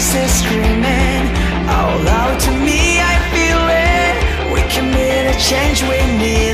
voices screaming Out loud to me I feel it We can be the change we need.